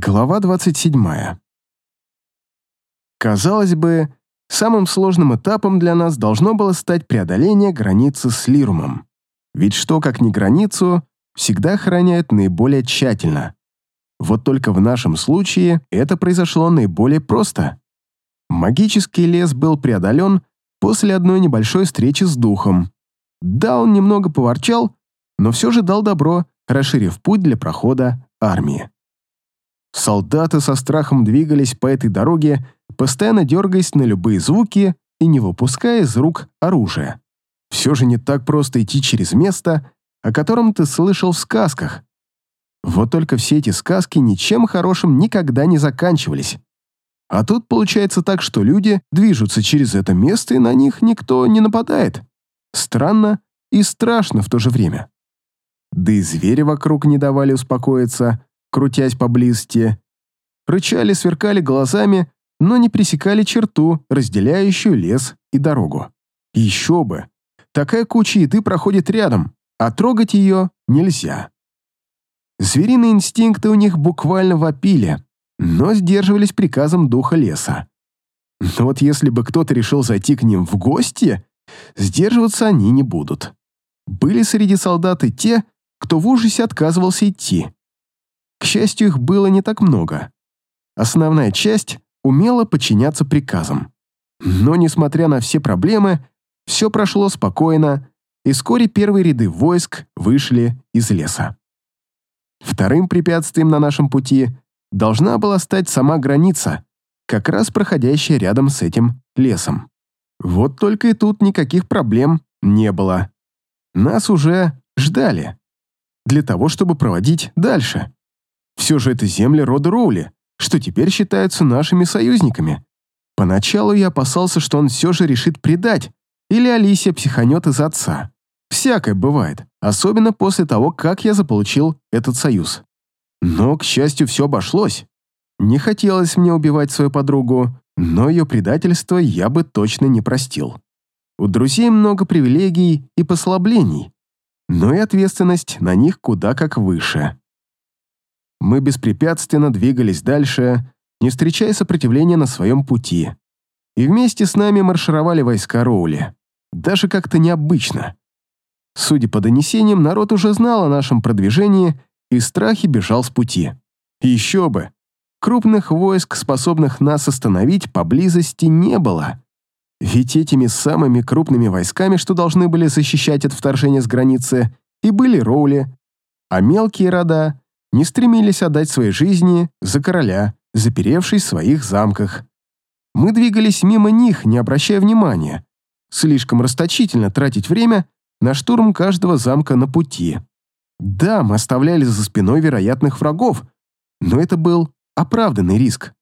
Глава 27. Казалось бы, самым сложным этапом для нас должно было стать преодоление границы с Лирумом. Ведь что, как ни границу, всегда охраняют наиболее тщательно. Вот только в нашем случае это произошло наиболее просто. Магический лес был преодолен после одной небольшой встречи с духом. Да, он немного поворчал, но все же дал добро, расширив путь для прохода армии. Солдаты со страхом двигались по этой дороге, постоянно дергаясь на любые звуки и не выпуская из рук оружие. Все же не так просто идти через место, о котором ты слышал в сказках. Вот только все эти сказки ничем хорошим никогда не заканчивались. А тут получается так, что люди движутся через это место, и на них никто не нападает. Странно и страшно в то же время. Да и звери вокруг не давали успокоиться, крутясь поблизости. Рычали, сверкали глазами, но не пресекали черту, разделяющую лес и дорогу. Еще бы! Такая куча еды проходит рядом, а трогать ее нельзя. Звериные инстинкты у них буквально вопили, но сдерживались приказом духа леса. Но вот если бы кто-то решил зайти к ним в гости, сдерживаться они не будут. Были среди солдат и те, кто в ужасе отказывался идти. К счастью, их было не так много. Основная часть умела подчиняться приказам. Но, несмотря на все проблемы, все прошло спокойно, и вскоре первые ряды войск вышли из леса. Вторым препятствием на нашем пути должна была стать сама граница, как раз проходящая рядом с этим лесом. Вот только и тут никаких проблем не было. Нас уже ждали. Для того, чтобы проводить дальше. Все же это земли рода Роули, что теперь считаются нашими союзниками. Поначалу я опасался, что он все же решит предать, или Алисия психанет из отца. Всякое бывает, особенно после того, как я заполучил этот союз. Но, к счастью, все обошлось. Не хотелось мне убивать свою подругу, но ее предательство я бы точно не простил. У друзей много привилегий и послаблений, но и ответственность на них куда как выше. Мы беспрепятственно двигались дальше, не встречая сопротивления на своем пути. И вместе с нами маршировали войска Роули. Даже как-то необычно. Судя по донесениям, народ уже знал о нашем продвижении и в страхе бежал с пути. еще бы! Крупных войск, способных нас остановить, поблизости не было. Ведь этими самыми крупными войсками, что должны были защищать от вторжения с границы, и были Роули, а мелкие рода не стремились отдать свои жизни за короля, заперевшись в своих замках. Мы двигались мимо них, не обращая внимания. Слишком расточительно тратить время на штурм каждого замка на пути. Да, мы оставляли за спиной вероятных врагов, но это был оправданный риск.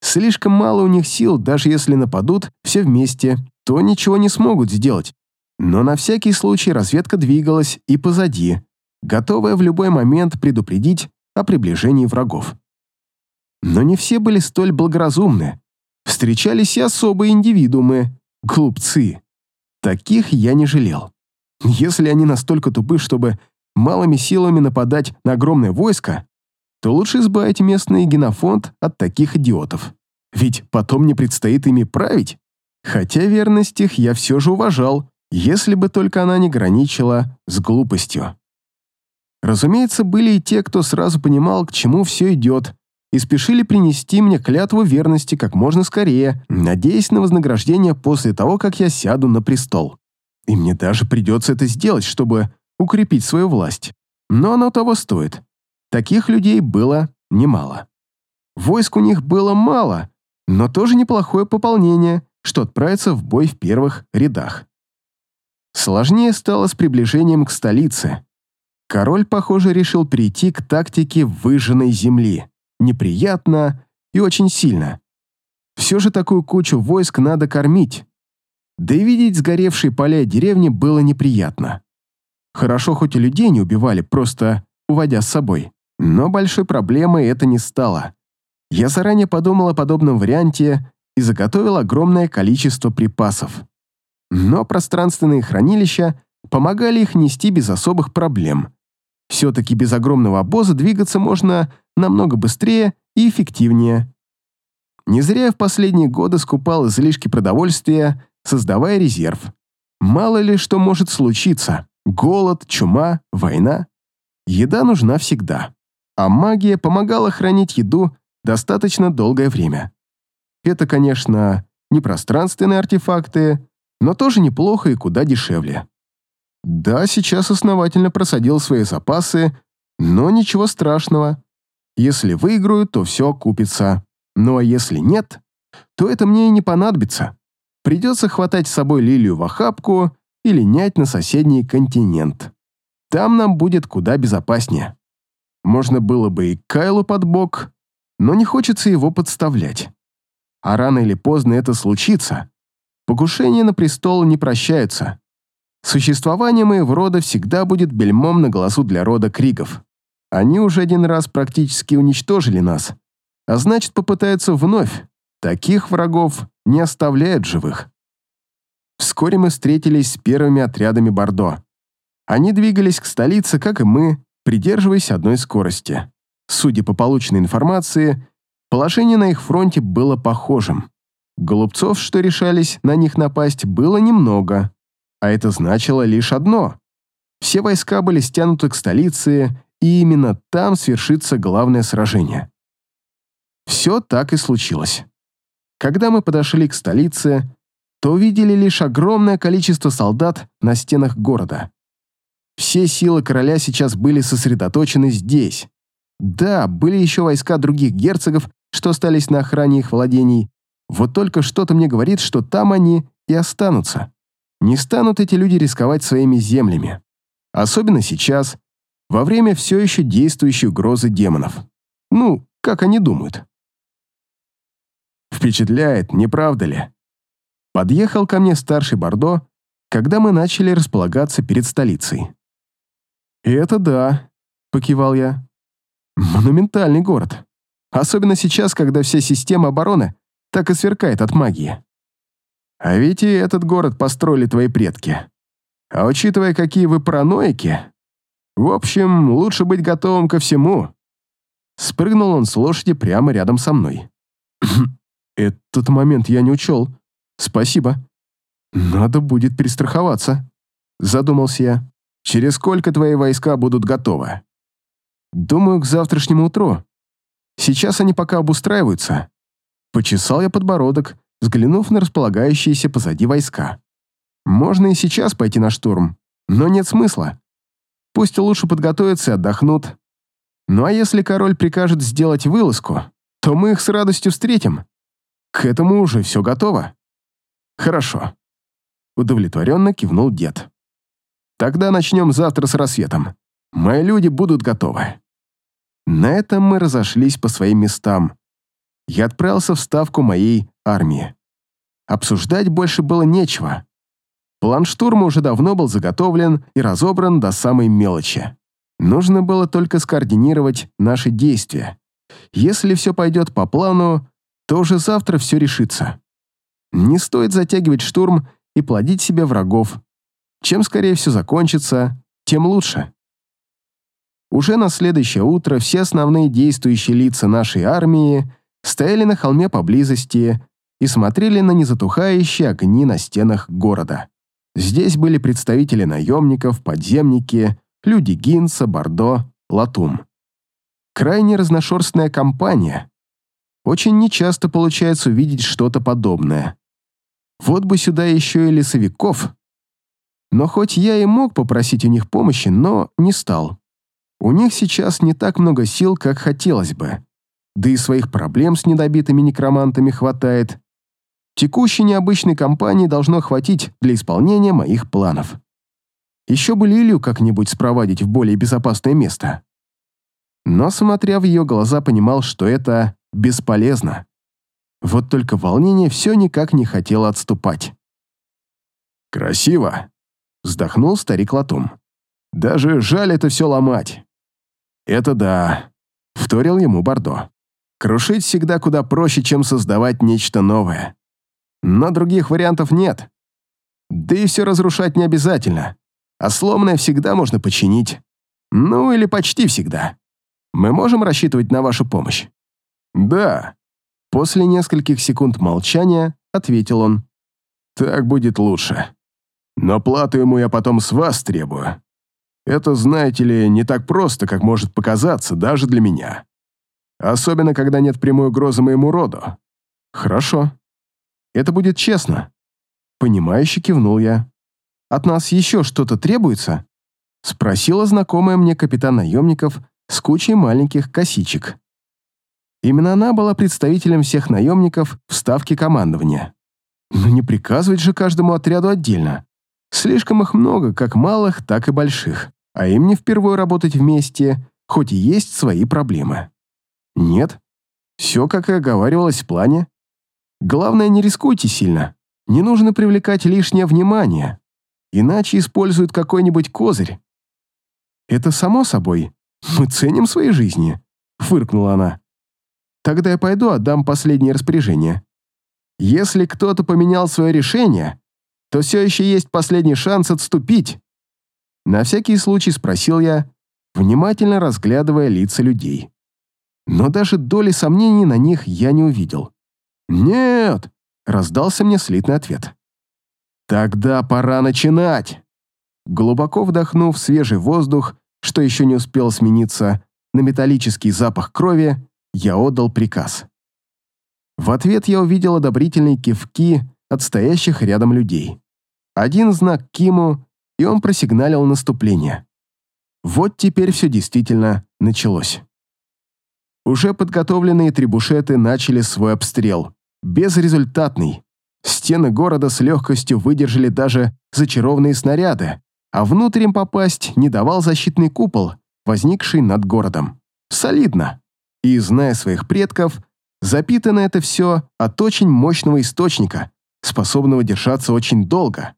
Слишком мало у них сил, даже если нападут все вместе, то ничего не смогут сделать. Но на всякий случай разведка двигалась и позади, готовая в любой момент предупредить о приближении врагов. Но не все были столь благоразумны. Встречались и особые индивидуумы, глупцы. Таких я не жалел. Если они настолько тупы, чтобы малыми силами нападать на огромное войско, то лучше избавить местный генофонд от таких идиотов. Ведь потом не предстоит ими править. Хотя верность их я все же уважал, если бы только она не граничила с глупостью. Разумеется, были и те, кто сразу понимал, к чему все идет, и спешили принести мне клятву верности как можно скорее, надеясь на вознаграждение после того, как я сяду на престол. И мне даже придется это сделать, чтобы укрепить свою власть. Но оно того стоит. Таких людей было немало. Войск у них было мало, но тоже неплохое пополнение, что отправится в бой в первых рядах. Сложнее стало с приближением к столице. Король, похоже, решил перейти к тактике выжженной земли. Неприятно и очень сильно. Все же такую кучу войск надо кормить. Да и видеть сгоревшие поля деревни было неприятно. Хорошо, хоть и людей не убивали, просто уводя с собой. Но большой проблемой это не стало. Я заранее подумал о подобном варианте и заготовил огромное количество припасов. Но пространственные хранилища помогали их нести без особых проблем. Все-таки без огромного обоза двигаться можно намного быстрее и эффективнее. Не зря я в последние годы скупал излишки продовольствия, создавая резерв. Мало ли что может случиться. Голод, чума, война. Еда нужна всегда. А магия помогала хранить еду достаточно долгое время. Это, конечно, не пространственные артефакты, но тоже неплохо и куда дешевле. Да, сейчас основательно просадил свои запасы, но ничего страшного. Если выиграю, то все окупится. Ну а если нет, то это мне и не понадобится. Придется хватать с собой лилию в охапку и линять на соседний континент. Там нам будет куда безопаснее. Можно было бы и Кайлу под бок, но не хочется его подставлять. А рано или поздно это случится. Покушения на престол не прощаются. Существование моего рода всегда будет бельмом на голосу для рода Кригов. Они уже один раз практически уничтожили нас, а значит попытаются вновь. Таких врагов не оставляют живых. Вскоре мы встретились с первыми отрядами Бордо. Они двигались к столице, как и мы, придерживаясь одной скорости. Судя по полученной информации, положение на их фронте было похожим. Голубцов, что решались на них напасть, было немного, а это значило лишь одно. Все войска были стянуты к столице, и именно там свершится главное сражение. Все так и случилось. Когда мы подошли к столице, то увидели лишь огромное количество солдат на стенах города. Все силы короля сейчас были сосредоточены здесь. Да, были еще войска других герцогов, что остались на охране их владений, вот только что-то мне говорит, что там они и останутся. Не станут эти люди рисковать своими землями. Особенно сейчас, во время все еще действующей угрозы демонов. Ну, как они думают. Впечатляет, не правда ли? Подъехал ко мне старший Бордо, когда мы начали располагаться перед столицей. «Это да», — покивал я. «Монументальный город. Особенно сейчас, когда вся система обороны так и сверкает от магии. А ведь и этот город построили твои предки. А учитывая, какие вы параноики... В общем, лучше быть готовым ко всему. Спрыгнул он с лошади прямо рядом со мной. Этот момент я не учел. Спасибо. Надо будет перестраховаться. Задумался я. Через сколько твои войска будут готовы? Думаю, к завтрашнему утру. Сейчас они пока обустраиваются. Почесал я подбородок, взглянув на располагающиеся позади войска. Можно и сейчас пойти на штурм, но нет смысла. Пусть лучше подготовятся и отдохнут. Ну а если король прикажет сделать вылазку, то мы их с радостью встретим. К этому уже все готово. Хорошо. Удовлетворенно кивнул дед. Тогда начнем завтра с рассветом. Мои люди будут готовы. На этом мы разошлись по своим местам, я отправился в ставку моей армии. Обсуждать больше было нечего. План штурма уже давно был заготовлен и разобран до самой мелочи. Нужно было только скоординировать наши действия. Если все пойдет по плану, то уже завтра все решится. Не стоит затягивать штурм и плодить себе врагов. Чем скорее все закончится, тем лучше. Уже на следующее утро все основные действующие лица нашей армии стояли на холме поблизости и смотрели на незатухающие огни на стенах города. Здесь были представители наемников, подземники, люди Гинса, Бордо, Латум. Крайне разношерстная компания. Очень нечасто получается увидеть что-то подобное. Вот бы сюда еще и лесовиков. Но хоть я и мог попросить у них помощи, но не стал. У них сейчас не так много сил, как хотелось бы да и своих проблем с недобитыми некромантами хватает. Текущей необычной компании должно хватить для исполнения моих планов. Еще бы Лилию как-нибудь спровадить в более безопасное место. Но, смотря в ее глаза, понимал, что это бесполезно. Вот только волнение все никак не хотело отступать. «Красиво!» — вздохнул старик Латум. «Даже жаль это все ломать». «Это да», — вторил ему Бордо. Крушить всегда куда проще, чем создавать нечто новое. Но других вариантов нет. Да и все разрушать не обязательно. А сломанное всегда можно починить. Ну или почти всегда. Мы можем рассчитывать на вашу помощь?» «Да». После нескольких секунд молчания ответил он. «Так будет лучше. Но плату ему я потом с вас требую. Это, знаете ли, не так просто, как может показаться, даже для меня. Особенно, когда нет прямой угрозы моему роду. Хорошо. Это будет честно. Понимающе кивнул я. От нас еще что-то требуется? Спросила знакомая мне капитан наемников с кучей маленьких косичек. Именно она была представителем всех наемников в ставке командования. Но не приказывать же каждому отряду отдельно. Слишком их много, как малых, так и больших. А им не впервые работать вместе, хоть и есть свои проблемы. Нет, все, как и оговаривалось в плане. Главное, не рискуйте сильно. Не нужно привлекать лишнее внимание, иначе используют какой-нибудь козырь. Это само собой. Мы ценим свои жизни, фыркнула она. Тогда я пойду отдам последнее распоряжение. Если кто-то поменял свое решение, то все еще есть последний шанс отступить. На всякий случай спросил я, внимательно разглядывая лица людей. Но даже доли сомнений на них я не увидел. «Нет!» — раздался мне слитный ответ. «Тогда пора начинать!» Глубоко вдохнув свежий воздух, что еще не успел смениться на металлический запах крови, я отдал приказ. В ответ я увидел одобрительные кивки от стоящих рядом людей. Один знак Киму, и он просигналил наступление. Вот теперь все действительно началось. Уже подготовленные трибушеты начали свой обстрел. Безрезультатный. Стены города с легкостью выдержали даже зачарованные снаряды, а внутрь им попасть не давал защитный купол, возникший над городом. Солидно. И, зная своих предков, запитано это все от очень мощного источника, способного держаться очень долго.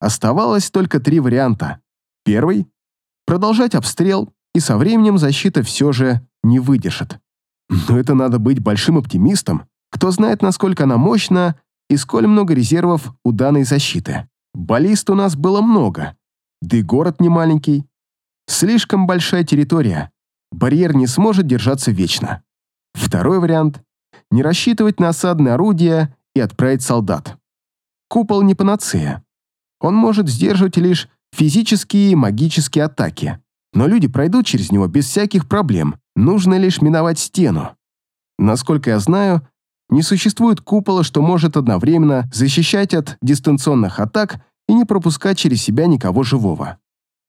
Оставалось только три варианта. Первый — продолжать обстрел, и со временем защита все же не выдержит. Но это надо быть большим оптимистом, кто знает, насколько она мощна и сколь много резервов у данной защиты. Баллист у нас было много, да и город не маленький. Слишком большая территория. Барьер не сможет держаться вечно. Второй вариант — не рассчитывать на осадные орудия и отправить солдат. Купол не панацея. Он может сдерживать лишь физические и магические атаки. Но люди пройдут через него без всяких проблем. Нужно лишь миновать стену. Насколько я знаю, не существует купола, что может одновременно защищать от дистанционных атак и не пропускать через себя никого живого.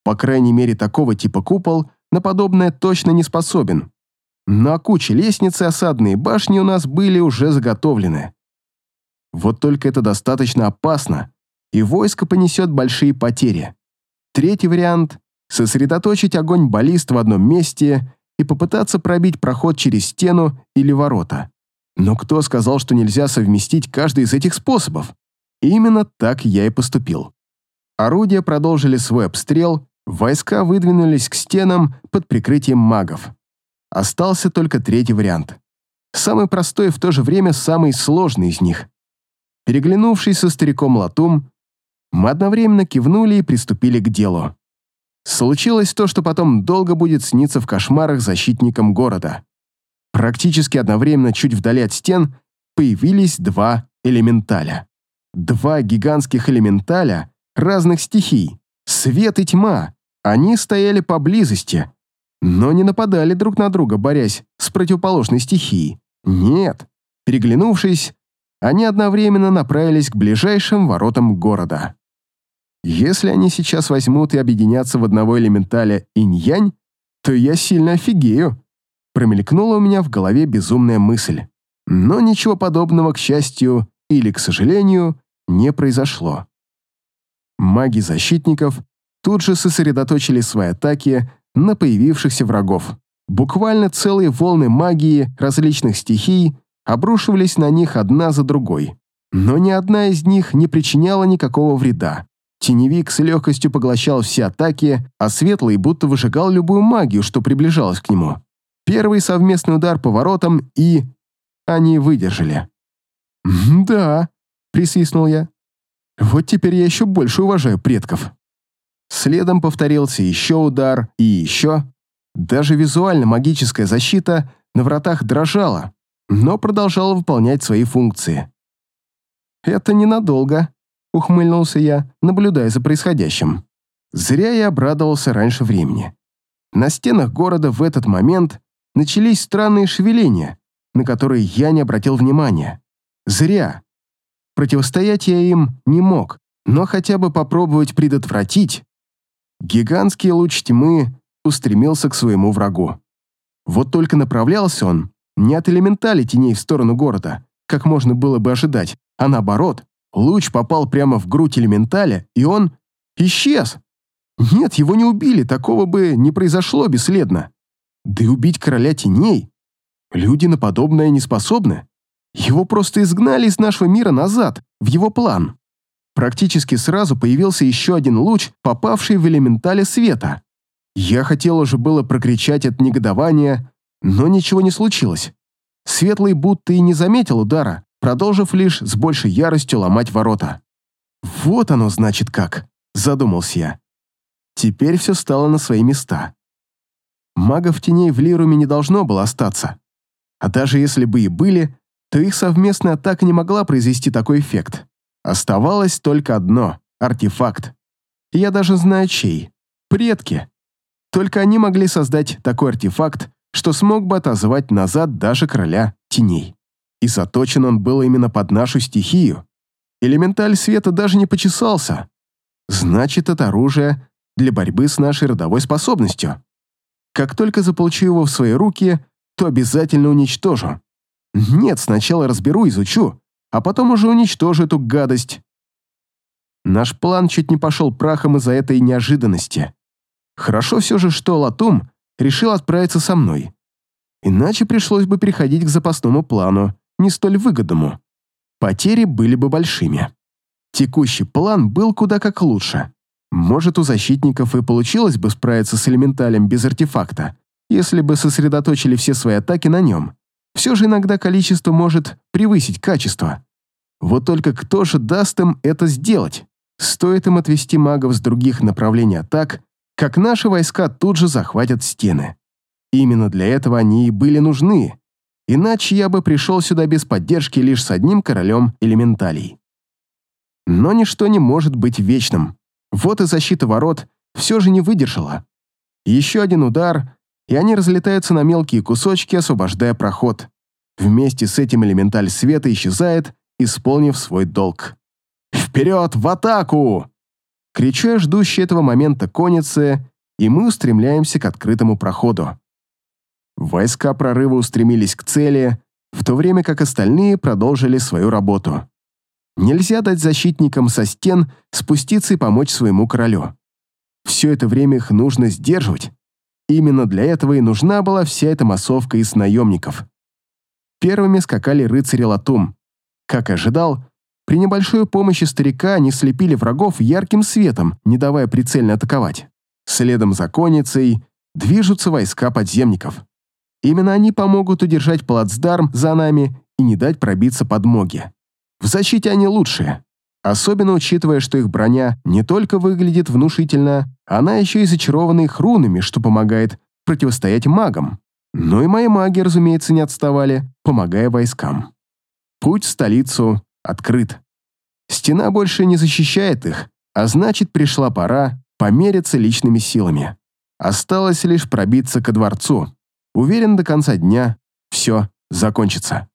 По крайней мере, такого типа купол на подобное точно не способен. Но куча лестниц и осадные башни у нас были уже заготовлены. Вот только это достаточно опасно, и войско понесет большие потери. Третий вариант — сосредоточить огонь баллист в одном месте и попытаться пробить проход через стену или ворота. Но кто сказал, что нельзя совместить каждый из этих способов? Именно так я и поступил. Орудия продолжили свой обстрел, войска выдвинулись к стенам под прикрытием магов. Остался только третий вариант. Самый простой и в то же время самый сложный из них. Переглянувшись со стариком Латум, мы одновременно кивнули и приступили к делу. Случилось то, что потом долго будет сниться в кошмарах защитникам города. Практически одновременно чуть вдали от стен появились два элементаля. Два гигантских элементаля разных стихий, свет и тьма. Они стояли поблизости, но не нападали друг на друга, борясь с противоположной стихией. Нет, переглянувшись, они одновременно направились к ближайшим воротам города. Если они сейчас возьмут и объединятся в одного элементаля инь-янь, то я сильно офигею. Промелькнула у меня в голове безумная мысль. Но ничего подобного, к счастью, или, к сожалению, не произошло. Маги защитников тут же сосредоточили свои атаки на появившихся врагов. Буквально целые волны магии различных стихий обрушивались на них одна за другой. Но ни одна из них не причиняла никакого вреда. Теневик с легкостью поглощал все атаки, а Светлый будто выжигал любую магию, что приближалась к нему. Первый совместный удар по воротам и... Они выдержали. «Да», — присвистнул я. «Вот теперь я еще больше уважаю предков». Следом повторился еще удар и еще. Даже визуально магическая защита на вратах дрожала, но продолжала выполнять свои функции. «Это ненадолго», — ухмыльнулся я, наблюдая за происходящим. Зря я обрадовался раньше времени. На стенах города в этот момент начались странные шевеления, на которые я не обратил внимания. Зря. Противостоять я им не мог, но хотя бы попробовать предотвратить. Гигантский луч тьмы устремился к своему врагу. Вот только направлялся он не от элементали теней в сторону города, как можно было бы ожидать, а наоборот, луч попал прямо в грудь элементаля, и он исчез. Нет, его не убили, такого бы не произошло бесследно. Да и убить короля теней. Люди на подобное не способны. Его просто изгнали из нашего мира назад, в его план. Практически сразу появился еще один луч, попавший в элементале света. Я хотел уже было прокричать от негодования, но ничего не случилось. Светлый будто и не заметил удара, продолжив лишь с большей яростью ломать ворота. «Вот оно, значит, как», — задумался я. Теперь все стало на свои места. Магов теней в Лируме не должно было остаться. А даже если бы и были, то их совместная атака не могла произвести такой эффект. Оставалось только одно — артефакт. я даже знаю чей. Предки. Только они могли создать такой артефакт, что смог бы отозвать назад даже короля теней. И заточен он был именно под нашу стихию. Элементаль света даже не почесался. Значит, это оружие для борьбы с нашей родовой способностью. Как только заполучу его в свои руки, то обязательно уничтожу. Нет, сначала разберу, изучу, а потом уже уничтожу эту гадость. Наш план чуть не пошел прахом из-за этой неожиданности. Хорошо все же, что Латум решил отправиться со мной. Иначе пришлось бы переходить к запасному плану, не столь выгодному. Потери были бы большими. Текущий план был куда как лучше. Может, у защитников и получилось бы справиться с элементалем без артефакта, если бы сосредоточили все свои атаки на нем. Все же иногда количество может превысить качество. Вот только кто же даст им это сделать? Стоит им отвести магов с других направлений атак, как наши войска тут же захватят стены. Именно для этого они и были нужны, иначе я бы пришел сюда без поддержки лишь с одним королем элементалей. Но ничто не может быть вечным. Вот и защита ворот все же не выдержала. Еще один удар, и они разлетаются на мелкие кусочки, освобождая проход. Вместе с этим элементаль света исчезает, исполнив свой долг. «Вперед, в атаку!» Кричу я ждущий этого момента конницы, и мы устремляемся к открытому проходу. Войска прорыва устремились к цели, в то время как остальные продолжили свою работу. Нельзя дать защитникам со стен спуститься и помочь своему королю. Все это время их нужно сдерживать. Именно для этого и нужна была вся эта массовка из наемников. Первыми скакали рыцари Латум. Как ожидал, при небольшой помощи старика они слепили врагов ярким светом, не давая прицельно атаковать. Следом за конницей движутся войска подземников. Именно они помогут удержать плацдарм за нами и не дать пробиться подмоги. В защите они лучшие, особенно учитывая, что их броня не только выглядит внушительно, она еще и зачарована их рунами, что помогает противостоять магам. Но и мои маги, разумеется, не отставали, помогая войскам. Путь в столицу открыт. Стена больше не защищает их, а значит, пришла пора помериться личными силами. Осталось лишь пробиться ко дворцу. Уверен, до конца дня все закончится.